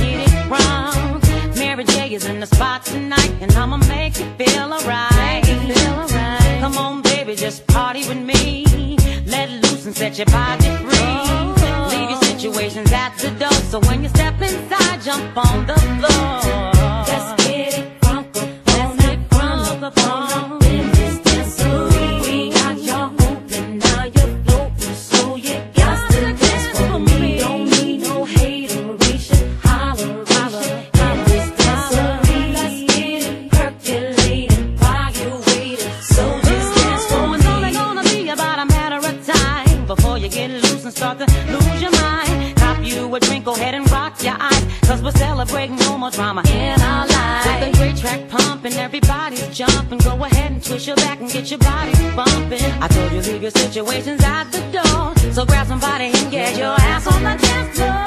get it wrong. Mary J is in the spot tonight, and I'ma make you feel alright. Come on, baby, just party with me. Let loose and set your body free. Leave your situations at the door, so when you step inside, jump on the floor. Cause no more drama in our lives. With a great track pumping, everybody's jumping. Go ahead and twist your back and get your body bumping. I told you leave your situations at the door. So grab somebody and get your ass on the dance floor.